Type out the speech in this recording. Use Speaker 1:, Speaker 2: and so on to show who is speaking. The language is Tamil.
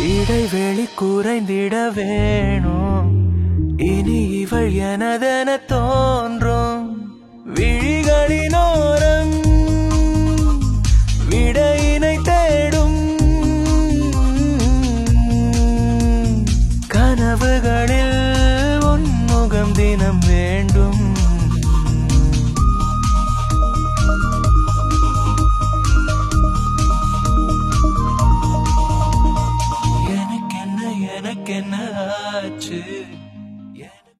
Speaker 1: இடைவெளி குறைந்திட வேணும். இனி இவள் எனதென தோன்றும். விழிகளினோரம் விடையினை தேடும். கனவுகளில் உன்முகம் தினம் வேண்டும். எனக்கென்ன ஆச்சு